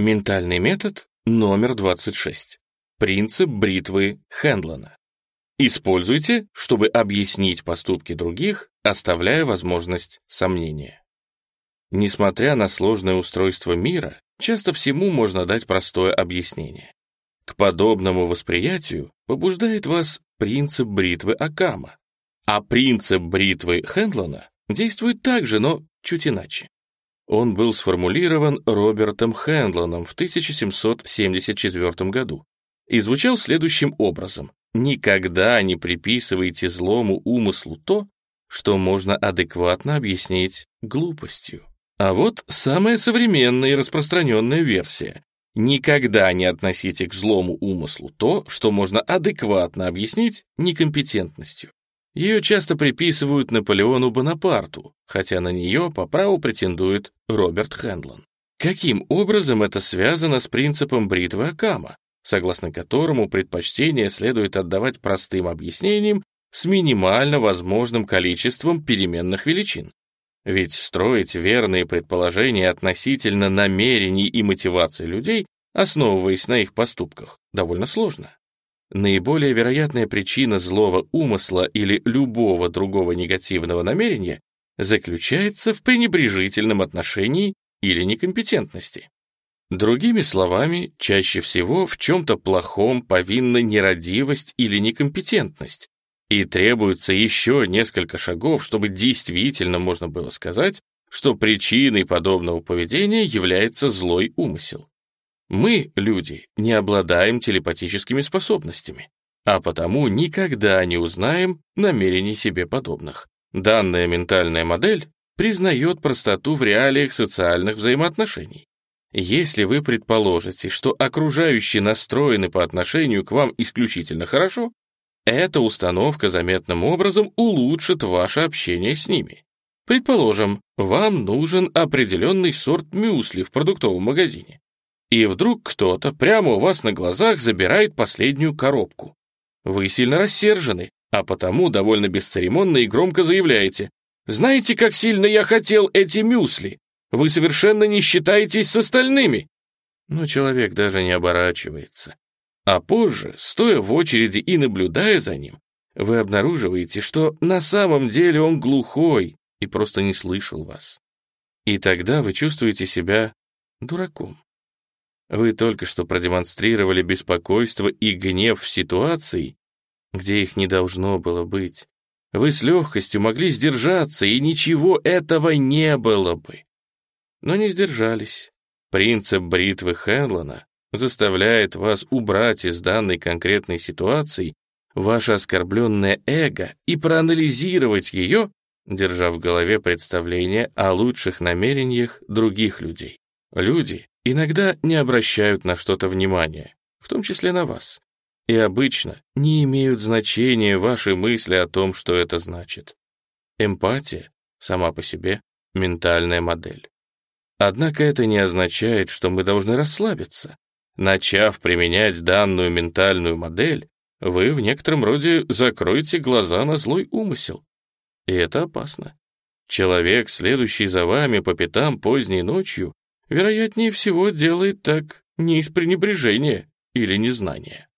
Ментальный метод номер 26. Принцип бритвы Хендлона. Используйте, чтобы объяснить поступки других, оставляя возможность сомнения. Несмотря на сложное устройство мира, часто всему можно дать простое объяснение. К подобному восприятию побуждает вас принцип бритвы Акама, а принцип бритвы Хендлона действует так же, но чуть иначе. Он был сформулирован Робертом Хендлоном в 1774 году и звучал следующим образом. «Никогда не приписывайте злому умыслу то, что можно адекватно объяснить глупостью». А вот самая современная и распространенная версия. Никогда не относите к злому умыслу то, что можно адекватно объяснить некомпетентностью. Ее часто приписывают Наполеону Бонапарту, хотя на нее по праву претендует Роберт Хендлон. Каким образом это связано с принципом бритвы Акама, согласно которому предпочтение следует отдавать простым объяснениям с минимально возможным количеством переменных величин? Ведь строить верные предположения относительно намерений и мотиваций людей, основываясь на их поступках, довольно сложно. Наиболее вероятная причина злого умысла или любого другого негативного намерения заключается в пренебрежительном отношении или некомпетентности. Другими словами, чаще всего в чем-то плохом повинна нерадивость или некомпетентность, и требуется еще несколько шагов, чтобы действительно можно было сказать, что причиной подобного поведения является злой умысел. Мы, люди, не обладаем телепатическими способностями, а потому никогда не узнаем намерений себе подобных. Данная ментальная модель признает простоту в реалиях социальных взаимоотношений. Если вы предположите, что окружающие настроены по отношению к вам исключительно хорошо, эта установка заметным образом улучшит ваше общение с ними. Предположим, вам нужен определенный сорт мюсли в продуктовом магазине и вдруг кто-то прямо у вас на глазах забирает последнюю коробку. Вы сильно рассержены, а потому довольно бесцеремонно и громко заявляете «Знаете, как сильно я хотел эти мюсли? Вы совершенно не считаетесь с остальными!» Но человек даже не оборачивается. А позже, стоя в очереди и наблюдая за ним, вы обнаруживаете, что на самом деле он глухой и просто не слышал вас. И тогда вы чувствуете себя дураком. Вы только что продемонстрировали беспокойство и гнев в ситуации, где их не должно было быть. Вы с легкостью могли сдержаться, и ничего этого не было бы. Но не сдержались. Принцип бритвы Хенлона заставляет вас убрать из данной конкретной ситуации ваше оскорбленное эго и проанализировать ее, держа в голове представление о лучших намерениях других людей. Люди иногда не обращают на что-то внимания, в том числе на вас, и обычно не имеют значения ваши мысли о том, что это значит. Эмпатия сама по себе — ментальная модель. Однако это не означает, что мы должны расслабиться. Начав применять данную ментальную модель, вы в некотором роде закроете глаза на злой умысел. И это опасно. Человек, следующий за вами по пятам поздней ночью, вероятнее всего, делает так не из пренебрежения или незнания.